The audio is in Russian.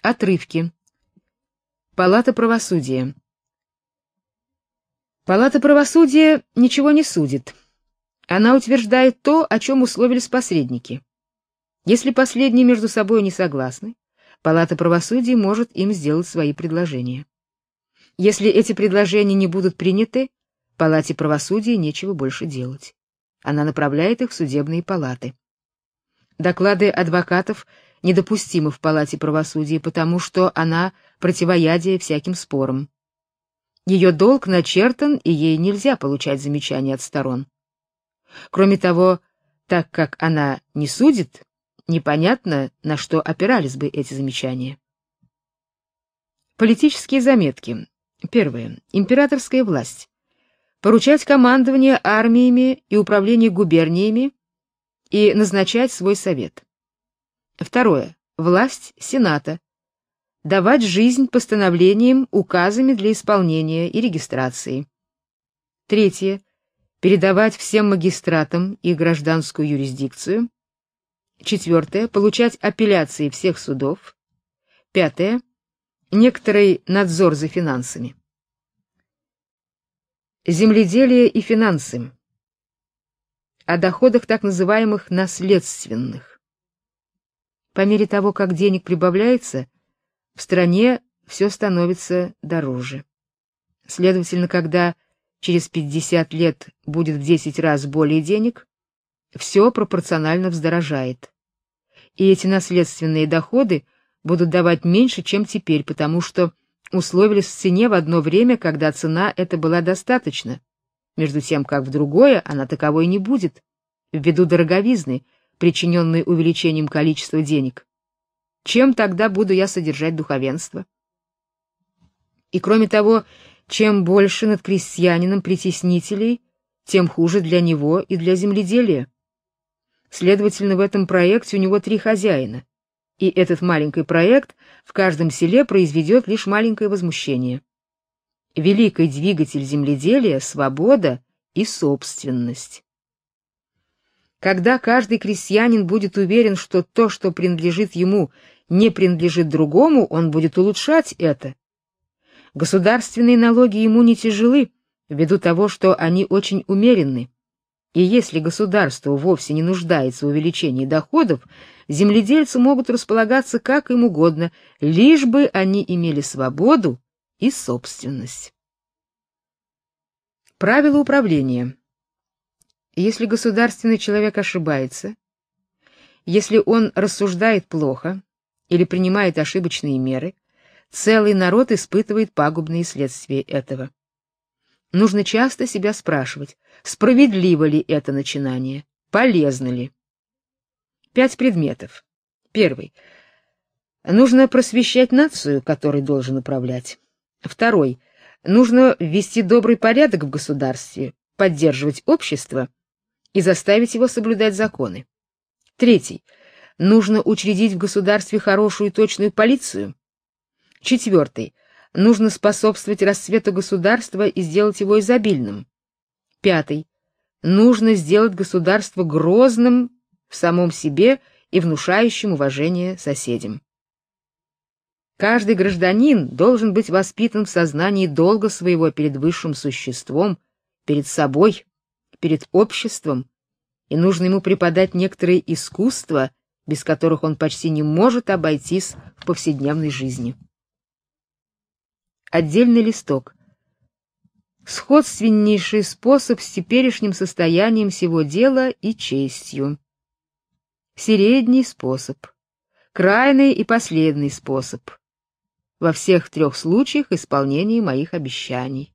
Отрывки. Палата правосудия. Палата правосудия ничего не судит. Она утверждает то, о чем условились посредники. Если последние между собой не согласны, Палата правосудия может им сделать свои предложения. Если эти предложения не будут приняты, Палате правосудия нечего больше делать. Она направляет их в судебные палаты. Доклады адвокатов недопустимы в Палате правосудия, потому что она противоядие всяким спорам. Ее долг начертан, и ей нельзя получать замечания от сторон. Кроме того, так как она не судит, непонятно, на что опирались бы эти замечания. Политические заметки. Первое. Императорская власть. Поручать командование армиями и управление губерниями и назначать свой совет. Второе. Власть Сената. Давать жизнь постановлениям, указами для исполнения и регистрации. Третье. Передавать всем магистратам их гражданскую юрисдикцию. Четвертое. Получать апелляции всех судов. Пятое. Некоторый надзор за финансами. Земледелие и финансы. О доходах так называемых наследственных. По мере того, как денег прибавляется, в стране все становится дороже. Следовательно, когда через 50 лет будет в 10 раз более денег, все пропорционально вздорожает. И эти наследственные доходы будут давать меньше, чем теперь, потому что условились в цене в одно время, когда цена эта была достаточна, между тем как в другое она таковой не будет, ввиду дороговизны, причиненной увеличением количества денег. Чем тогда буду я содержать духовенство? И кроме того, чем больше над крестьянином притеснителей, тем хуже для него и для земледелия. Следовательно, в этом проекте у него три хозяина и этот маленький проект в каждом селе произведет лишь маленькое возмущение. Великий двигатель земледелия свобода и собственность. Когда каждый крестьянин будет уверен, что то, что принадлежит ему, не принадлежит другому, он будет улучшать это. Государственные налоги ему не тяжелы, ввиду того, что они очень умеренны. И если государство вовсе не нуждается в увеличении доходов, земледельцы могут располагаться как им угодно, лишь бы они имели свободу и собственность. Правила управления. Если государственный человек ошибается, если он рассуждает плохо или принимает ошибочные меры, целый народ испытывает пагубные следствия этого. Нужно часто себя спрашивать, справедливо ли это начинание, полезно ли. Пять предметов. Первый. Нужно просвещать нацию, которой должен управлять. Второй. Нужно ввести добрый порядок в государстве, поддерживать общество и заставить его соблюдать законы. Третий. Нужно учредить в государстве хорошую и точную полицию. Четвертый нужно способствовать расцвету государства и сделать его изобильным. Пятый. Нужно сделать государство грозным в самом себе и внушающим уважение соседям. Каждый гражданин должен быть воспитан в сознании долга своего перед высшим существом, перед собой, перед обществом, и нужно ему преподать некоторые искусства, без которых он почти не может обойтись в повседневной жизни. Отдельный листок. Сходственнейший способ с теперешним состоянием всего дела и честью. Средний способ. Крайний и последний способ. Во всех трех случаях исполнение моих обещаний.